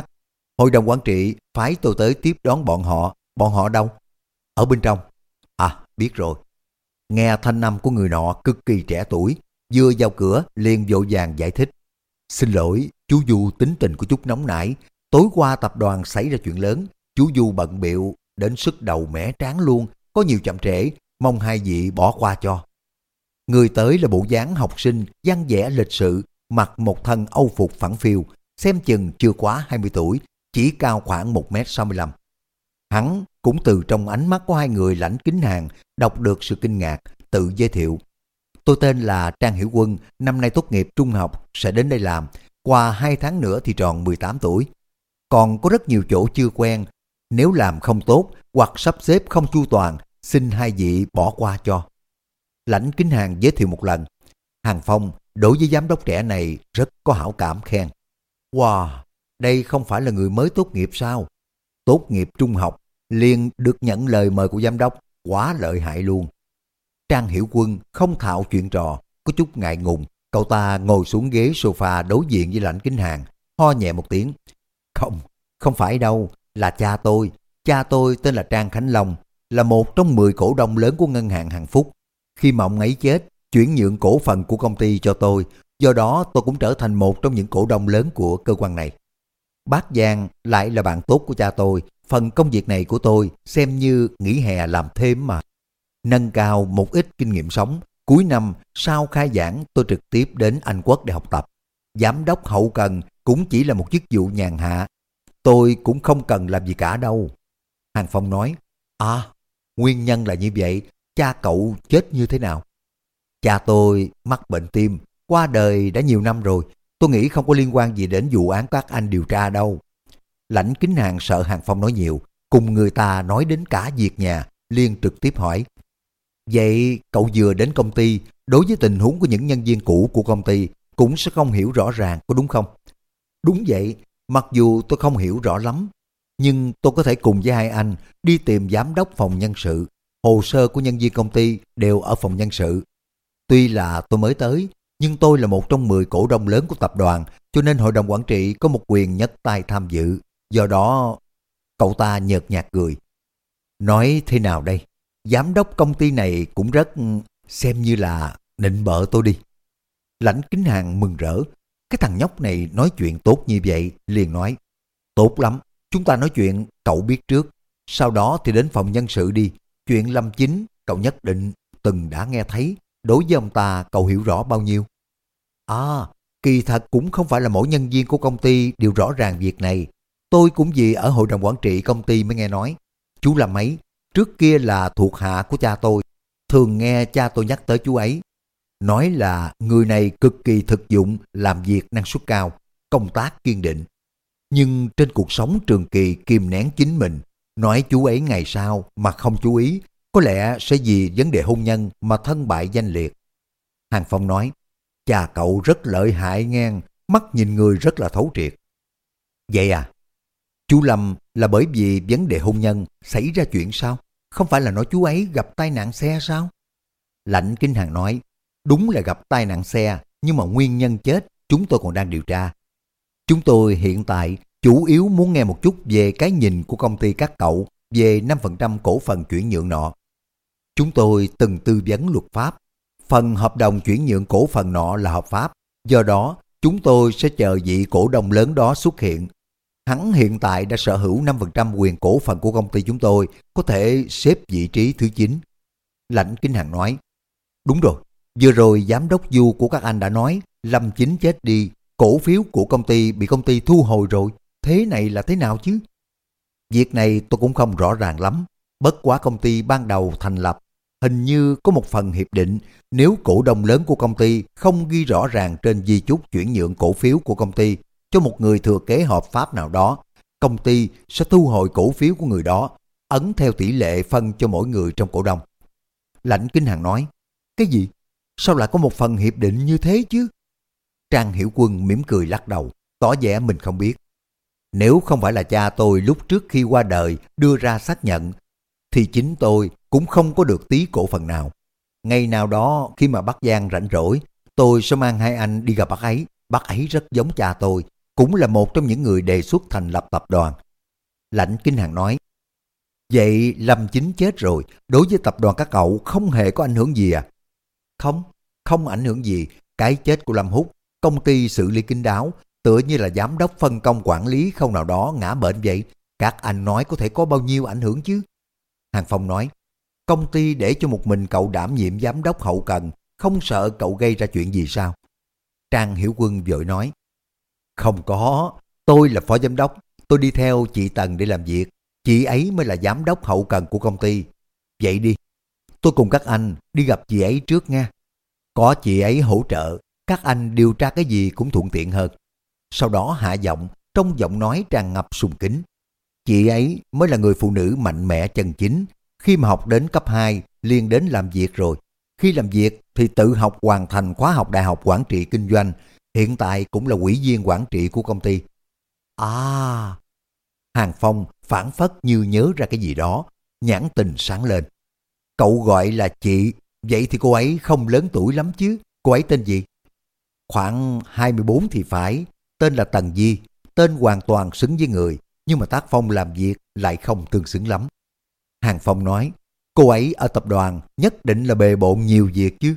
Hội đồng quản trị phái tôi tới tiếp đón bọn họ, bọn họ đâu? Ở bên trong. À, biết rồi. Nghe thanh âm của người nọ cực kỳ trẻ tuổi, vừa vào cửa liền vội vàng giải thích. Xin lỗi, chú Du tính tình của chút nóng nảy. Tối qua tập đoàn xảy ra chuyện lớn, chú Du bận biệu đến sức đầu mẻ tráng luôn, có nhiều chậm trễ, mong hai vị bỏ qua cho. Người tới là bộ dáng học sinh, văn vẻ lịch sự, mặc một thân âu phục phẳng phiu, xem chừng chưa quá 20 tuổi, chỉ cao khoảng 1m65. Hắn cũng từ trong ánh mắt của hai người lãnh kính hàng đọc được sự kinh ngạc, tự giới thiệu. Tôi tên là Trang Hiểu Quân, năm nay tốt nghiệp trung học, sẽ đến đây làm. Qua hai tháng nữa thì tròn 18 tuổi. Còn có rất nhiều chỗ chưa quen. Nếu làm không tốt hoặc sắp xếp không chu toàn, xin hai vị bỏ qua cho. Lãnh Kính Hàng giới thiệu một lần. Hàng Phong đối với giám đốc trẻ này rất có hảo cảm khen. Wow, đây không phải là người mới tốt nghiệp sao? Tốt nghiệp trung học, liền được nhận lời mời của giám đốc, quá lợi hại luôn. Trang Hiểu Quân không thạo chuyện trò, có chút ngại ngùng. Cậu ta ngồi xuống ghế sofa đối diện với lãnh kính hàng, ho nhẹ một tiếng. Không, không phải đâu, là cha tôi. Cha tôi tên là Trang Khánh Long, là một trong 10 cổ đông lớn của ngân hàng Hằng Phúc. Khi mà ông ấy chết, chuyển nhượng cổ phần của công ty cho tôi, do đó tôi cũng trở thành một trong những cổ đông lớn của cơ quan này. Bác Giang lại là bạn tốt của cha tôi, phần công việc này của tôi xem như nghỉ hè làm thêm mà. Nâng cao một ít kinh nghiệm sống, cuối năm sau khai giảng tôi trực tiếp đến Anh Quốc để học tập. Giám đốc hậu cần cũng chỉ là một chức vụ nhàn hạ. Tôi cũng không cần làm gì cả đâu. Hàng Phong nói, À, nguyên nhân là như vậy, cha cậu chết như thế nào? Cha tôi mắc bệnh tim, qua đời đã nhiều năm rồi. Tôi nghĩ không có liên quan gì đến vụ án các anh điều tra đâu. Lãnh kính hàng sợ Hàng Phong nói nhiều, cùng người ta nói đến cả việc nhà, liên trực tiếp hỏi. Vậy cậu vừa đến công ty, đối với tình huống của những nhân viên cũ của công ty cũng sẽ không hiểu rõ ràng, có đúng không? Đúng vậy, mặc dù tôi không hiểu rõ lắm, nhưng tôi có thể cùng với hai anh đi tìm giám đốc phòng nhân sự. Hồ sơ của nhân viên công ty đều ở phòng nhân sự. Tuy là tôi mới tới, nhưng tôi là một trong 10 cổ đông lớn của tập đoàn, cho nên hội đồng quản trị có một quyền nhất tay tham dự. Do đó, cậu ta nhợt nhạt cười. Nói thế nào đây? Giám đốc công ty này cũng rất ừ, xem như là nịnh bợ tôi đi. Lãnh kính hàng mừng rỡ. Cái thằng nhóc này nói chuyện tốt như vậy, liền nói. Tốt lắm, chúng ta nói chuyện cậu biết trước. Sau đó thì đến phòng nhân sự đi. Chuyện lâm chính, cậu nhất định từng đã nghe thấy. Đối với ông ta, cậu hiểu rõ bao nhiêu? À, kỳ thật cũng không phải là mỗi nhân viên của công ty đều rõ ràng việc này. Tôi cũng vì ở hội đồng quản trị công ty mới nghe nói. Chú làm mấy, trước kia là thuộc hạ của cha tôi. Thường nghe cha tôi nhắc tới chú ấy. Nói là người này cực kỳ thực dụng, làm việc năng suất cao, công tác kiên định. Nhưng trên cuộc sống trường kỳ kìm nén chính mình, nói chú ấy ngày sau mà không chú ý, có lẽ sẽ vì vấn đề hôn nhân mà thân bại danh liệt. Hàng Phong nói, cha cậu rất lợi hại ngang, mắt nhìn người rất là thấu triệt. Vậy à, Chú Lâm là bởi vì vấn đề hôn nhân xảy ra chuyện sao? Không phải là nói chú ấy gặp tai nạn xe sao? Lạnh Kinh Hàng nói, đúng là gặp tai nạn xe, nhưng mà nguyên nhân chết chúng tôi còn đang điều tra. Chúng tôi hiện tại chủ yếu muốn nghe một chút về cái nhìn của công ty các cậu về 5% cổ phần chuyển nhượng nọ. Chúng tôi từng tư vấn luật pháp. Phần hợp đồng chuyển nhượng cổ phần nọ là hợp pháp. Do đó, chúng tôi sẽ chờ vị cổ đông lớn đó xuất hiện Hắn hiện tại đã sở hữu 5% quyền cổ phần của công ty chúng tôi, có thể xếp vị trí thứ 9. Lãnh Kính Hàng nói, đúng rồi, vừa rồi giám đốc du của các anh đã nói, Lâm Chính chết đi, cổ phiếu của công ty bị công ty thu hồi rồi, thế này là thế nào chứ? Việc này tôi cũng không rõ ràng lắm, bất quá công ty ban đầu thành lập, hình như có một phần hiệp định nếu cổ đông lớn của công ty không ghi rõ ràng trên di chúc chuyển nhượng cổ phiếu của công ty cho một người thừa kế hợp pháp nào đó, công ty sẽ thu hồi cổ phiếu của người đó, ấn theo tỷ lệ phân cho mỗi người trong cổ đông. Lãnh Kinh Hàng nói, cái gì? sao lại có một phần hiệp định như thế chứ? Trang Hiểu Quân mỉm cười lắc đầu, tỏ vẻ mình không biết. Nếu không phải là cha tôi lúc trước khi qua đời đưa ra xác nhận, thì chính tôi cũng không có được tí cổ phần nào. Ngày nào đó khi mà bác Giang rảnh rỗi, tôi sẽ mang hai anh đi gặp bác ấy. Bác ấy rất giống cha tôi, cũng là một trong những người đề xuất thành lập tập đoàn. Lãnh Kinh Hàng nói, Vậy Lâm Chính chết rồi, đối với tập đoàn các cậu không hề có ảnh hưởng gì à? Không, không ảnh hưởng gì. Cái chết của Lâm Húc, công ty xử lý kinh đáo, tựa như là giám đốc phân công quản lý không nào đó ngã bệnh vậy. Các anh nói có thể có bao nhiêu ảnh hưởng chứ? Hàng Phong nói, công ty để cho một mình cậu đảm nhiệm giám đốc hậu cần, không sợ cậu gây ra chuyện gì sao? Trang Hiểu Quân vội nói, không có, tôi là phó giám đốc, tôi đi theo chị Tần để làm việc, chị ấy mới là giám đốc hậu cần của công ty. Vậy đi, tôi cùng các anh đi gặp chị ấy trước nha. Có chị ấy hỗ trợ, các anh điều tra cái gì cũng thuận tiện hơn. Sau đó hạ giọng, trong giọng nói tràn ngập sùng kính. Chị ấy mới là người phụ nữ mạnh mẽ chân chính. Khi mà học đến cấp 2, liền đến làm việc rồi. Khi làm việc thì tự học hoàn thành khóa học Đại học Quản trị Kinh doanh, hiện tại cũng là quỹ viên quản trị của công ty. À, Hàng Phong phản phất như nhớ ra cái gì đó, nhãn tình sáng lên. Cậu gọi là chị, vậy thì cô ấy không lớn tuổi lắm chứ, cô ấy tên gì? Khoảng 24 thì phải, tên là Tần Di, tên hoàn toàn xứng với người, nhưng mà tác phong làm việc lại không tương xứng lắm. Hàng Phong nói, cô ấy ở tập đoàn nhất định là bề bộn nhiều việc chứ.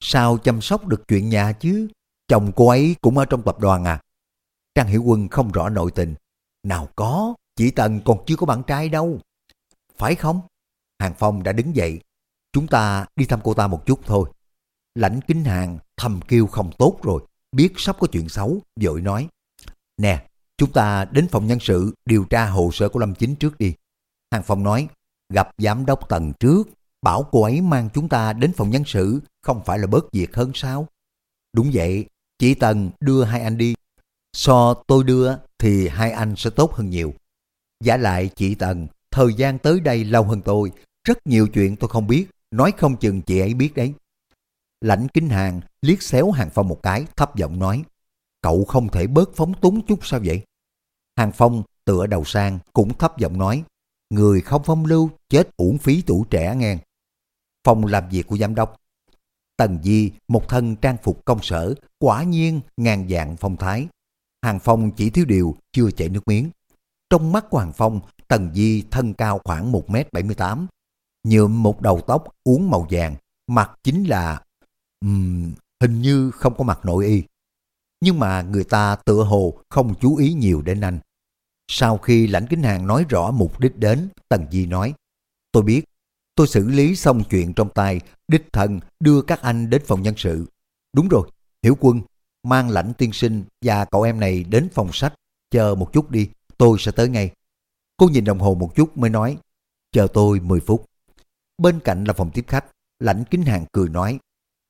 Sao chăm sóc được chuyện nhà chứ? Chồng cô ấy cũng ở trong tập đoàn à? Trang Hiểu Quân không rõ nội tình. Nào có, chị Tần còn chưa có bạn trai đâu. Phải không? Hàng Phong đã đứng dậy. Chúng ta đi thăm cô ta một chút thôi. Lãnh kính hàng thầm kêu không tốt rồi. Biết sắp có chuyện xấu, vội nói. Nè, chúng ta đến phòng nhân sự điều tra hồ sơ của Lâm Chính trước đi. Hàng Phong nói, gặp giám đốc Tần trước, bảo cô ấy mang chúng ta đến phòng nhân sự, không phải là bớt việc hơn sao? Đúng vậy, chị Tần đưa hai anh đi. So tôi đưa thì hai anh sẽ tốt hơn nhiều. Giả lại chị Tần, thời gian tới đây lâu hơn tôi, rất nhiều chuyện tôi không biết, nói không chừng chị ấy biết đấy. Lãnh Kính Hàng liếc xéo Hàng Phong một cái, thấp giọng nói, cậu không thể bớt phóng túng chút sao vậy? Hàng Phong tựa đầu sang, cũng thấp giọng nói, người không phong lưu, chết uổng phí tuổi trẻ ngang. Phòng làm việc của giám đốc. Tần Di, một thân trang phục công sở, quả nhiên ngàn dạng phong thái. Hàng Phong chỉ thiếu điều, chưa chảy nước miếng. Trong mắt của Hàng Phong, Tần Di thân cao khoảng 1m78, nhuộm một đầu tóc uống màu vàng, mặt chính là... Um, hình như không có mặt nội y. Nhưng mà người ta tựa hồ không chú ý nhiều đến anh. Sau khi lãnh kính hàng nói rõ mục đích đến, Tần Di nói, tôi biết, tôi xử lý xong chuyện trong tay, đích thân đưa các anh đến phòng nhân sự. Đúng rồi, Hiểu Quân, mang lãnh tiên sinh và cậu em này đến phòng sách, chờ một chút đi, tôi sẽ tới ngay. Cô nhìn đồng hồ một chút mới nói, chờ tôi 10 phút. Bên cạnh là phòng tiếp khách, lãnh kính hàng cười nói,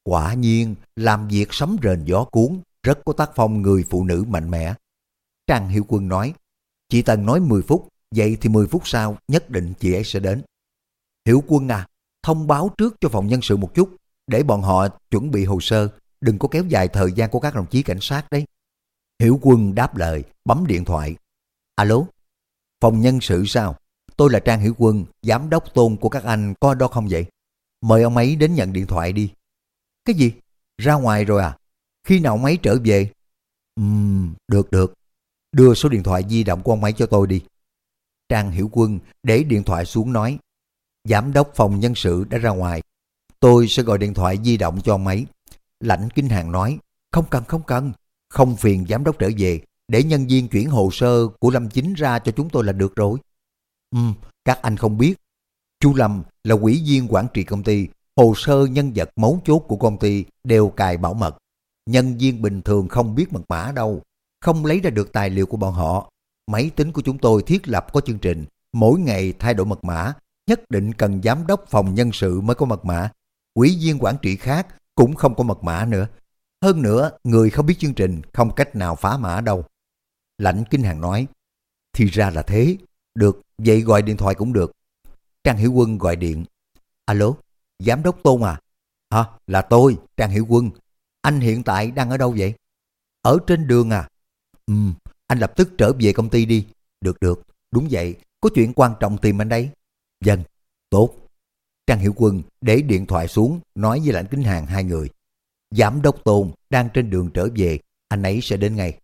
quả nhiên làm việc sấm rền gió cuốn, rất có tác phong người phụ nữ mạnh mẽ. Trang Hiệu Quân nói, chị Tần nói 10 phút, vậy thì 10 phút sau nhất định chị ấy sẽ đến. Hiểu Quân à, thông báo trước cho phòng nhân sự một chút, để bọn họ chuẩn bị hồ sơ, đừng có kéo dài thời gian của các đồng chí cảnh sát đấy. Hiểu Quân đáp lời, bấm điện thoại. Alo, phòng nhân sự sao? Tôi là Trang Hiểu Quân, giám đốc tôn của các anh, có đó không vậy? Mời ông ấy đến nhận điện thoại đi. Cái gì? Ra ngoài rồi à? Khi nào máy trở về? Ừm, được được. Đưa số điện thoại di động của ông ấy cho tôi đi. Trang Hiểu Quân để điện thoại xuống nói. Giám đốc phòng nhân sự đã ra ngoài. Tôi sẽ gọi điện thoại di động cho ông ấy. Lãnh Kinh Hàng nói. Không cần, không cần. Không phiền giám đốc trở về. Để nhân viên chuyển hồ sơ của Lâm Chính ra cho chúng tôi là được rồi. Ừm, các anh không biết. Chu Lâm là quỹ viên quản trị công ty. Hồ sơ nhân vật mấu chốt của công ty đều cài bảo mật. Nhân viên bình thường không biết mật mã đâu không lấy ra được tài liệu của bọn họ. Máy tính của chúng tôi thiết lập có chương trình, mỗi ngày thay đổi mật mã, nhất định cần giám đốc phòng nhân sự mới có mật mã. Quỹ viên quản trị khác cũng không có mật mã nữa. Hơn nữa, người không biết chương trình không cách nào phá mã đâu. Lãnh Kinh Hàng nói, thì ra là thế. Được, vậy gọi điện thoại cũng được. Trang Hiểu Quân gọi điện. Alo, giám đốc Tôn à? Hả? Là tôi, Trang Hiểu Quân. Anh hiện tại đang ở đâu vậy? Ở trên đường à? Ừ, anh lập tức trở về công ty đi. Được được, đúng vậy, có chuyện quan trọng tìm anh đây. Dân, tốt. Trang Hiểu Quân để điện thoại xuống nói với lãnh kính hàng hai người. Giám đốc Tôn đang trên đường trở về, anh ấy sẽ đến ngay.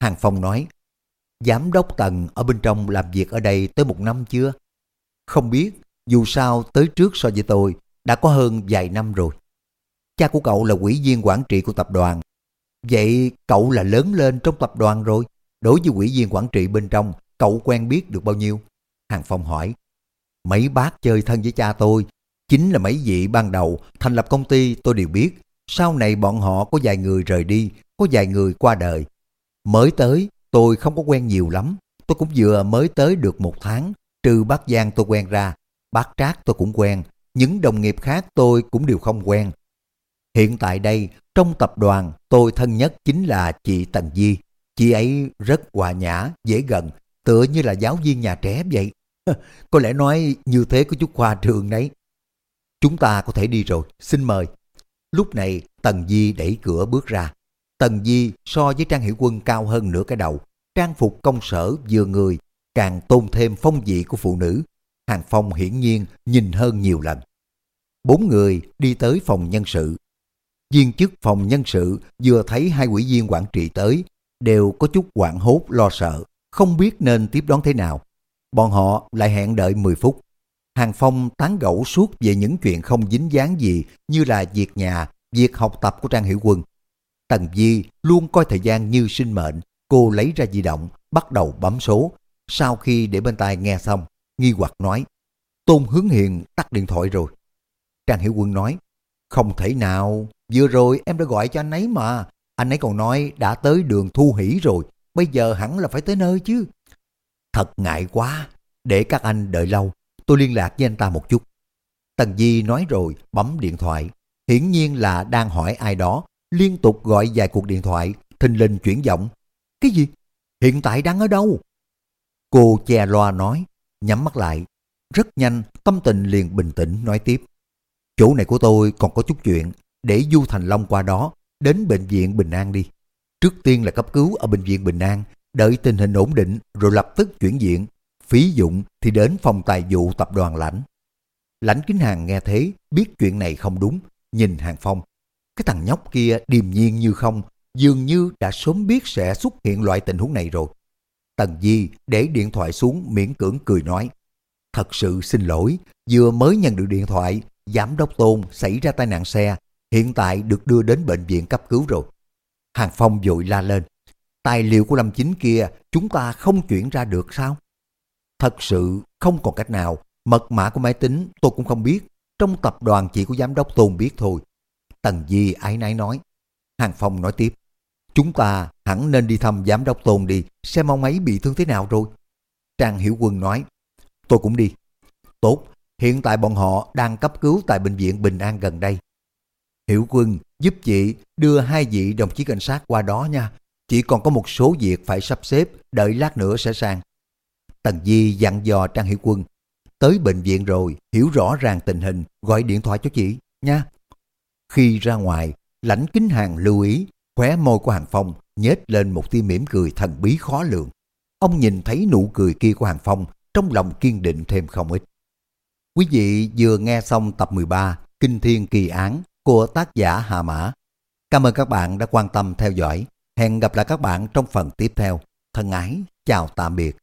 Hàng Phong nói, Giám đốc Tần ở bên trong làm việc ở đây tới một năm chưa? Không biết, dù sao tới trước so với tôi, đã có hơn vài năm rồi. Cha của cậu là quỹ viên quản trị của tập đoàn. Vậy cậu là lớn lên trong tập đoàn rồi. Đối với quỹ viên quản trị bên trong, cậu quen biết được bao nhiêu? Hàng Phong hỏi. Mấy bác chơi thân với cha tôi, chính là mấy vị ban đầu thành lập công ty tôi đều biết. Sau này bọn họ có vài người rời đi, có vài người qua đời. Mới tới, tôi không có quen nhiều lắm. Tôi cũng vừa mới tới được một tháng, trừ bác Giang tôi quen ra. Bác Trác tôi cũng quen, những đồng nghiệp khác tôi cũng đều không quen. Hiện tại đây, trong tập đoàn, tôi thân nhất chính là chị Tần Di. Chị ấy rất hòa nhã, dễ gần, tựa như là giáo viên nhà trẻ vậy. Có lẽ nói như thế có chút khoa trường đấy. Chúng ta có thể đi rồi, xin mời. Lúc này, Tần Di đẩy cửa bước ra. Tần Di so với Trang Hiểu Quân cao hơn nửa cái đầu. Trang phục công sở vừa người, càng tôn thêm phong vị của phụ nữ. Hàng Phong hiển nhiên nhìn hơn nhiều lần. Bốn người đi tới phòng nhân sự. Viên chức phòng nhân sự vừa thấy hai quỹ viên quản trị tới, đều có chút quảng hốt lo sợ, không biết nên tiếp đón thế nào. Bọn họ lại hẹn đợi 10 phút. Hàng Phong tán gẫu suốt về những chuyện không dính dáng gì như là việc nhà, việc học tập của Trang Hiểu Quân. Tần Di luôn coi thời gian như sinh mệnh, cô lấy ra di động, bắt đầu bấm số. Sau khi để bên tai nghe xong, nghi hoặc nói, Tôn Hướng Hiền tắt điện thoại rồi. Trang Hiểu Quân nói, không thể nào, vừa rồi em đã gọi cho anh ấy mà, anh ấy còn nói đã tới đường thu hỷ rồi, bây giờ hẳn là phải tới nơi chứ. Thật ngại quá, để các anh đợi lâu, tôi liên lạc với anh ta một chút. Tần Di nói rồi bấm điện thoại, hiển nhiên là đang hỏi ai đó, liên tục gọi vài cuộc điện thoại, thình lình chuyển giọng. Cái gì? Hiện tại đang ở đâu? Cô che loa nói, nhắm mắt lại. Rất nhanh, tâm tình liền bình tĩnh nói tiếp. Chỗ này của tôi còn có chút chuyện, để Du Thành Long qua đó, đến bệnh viện Bình An đi. Trước tiên là cấp cứu ở bệnh viện Bình An, đợi tình hình ổn định rồi lập tức chuyển viện. Phí dụng thì đến phòng tài vụ tập đoàn lãnh. Lãnh Kính Hàng nghe thế, biết chuyện này không đúng, nhìn Hàng Phong. Cái thằng nhóc kia điềm nhiên như không, dường như đã sớm biết sẽ xuất hiện loại tình huống này rồi. Tần Di để điện thoại xuống miễn cưỡng cười nói. Thật sự xin lỗi, vừa mới nhận được điện thoại, giám đốc Tôn xảy ra tai nạn xe, hiện tại được đưa đến bệnh viện cấp cứu rồi. Hàng Phong vội la lên. Tài liệu của Lâm Chính kia chúng ta không chuyển ra được sao? Thật sự không còn cách nào, mật mã của máy tính tôi cũng không biết, trong tập đoàn chỉ có giám đốc Tôn biết thôi. Tần Di ái nái nói. Hàng Phong nói tiếp, chúng ta hẳn nên đi thăm giám đốc Tôn đi, xem ông ấy bị thương thế nào rồi. Trang Hiểu Quân nói, tôi cũng đi. Tốt, hiện tại bọn họ đang cấp cứu tại bệnh viện Bình An gần đây. Hiểu Quân giúp chị đưa hai vị đồng chí cảnh sát qua đó nha. Chỉ còn có một số việc phải sắp xếp, đợi lát nữa sẽ sang. Tần Di dặn dò Trang Hiểu Quân, tới bệnh viện rồi, hiểu rõ ràng tình hình, gọi điện thoại cho chị, nha. Khi ra ngoài, lãnh kính hàng lưu ý, khóe môi của Hàng Phong nhếch lên một tia mỉm cười thần bí khó lường. Ông nhìn thấy nụ cười kia của Hàng Phong, trong lòng kiên định thêm không ít. Quý vị vừa nghe xong tập 13 Kinh Thiên Kỳ Án của tác giả Hà Mã. Cảm ơn các bạn đã quan tâm theo dõi. Hẹn gặp lại các bạn trong phần tiếp theo. Thân ái, chào tạm biệt.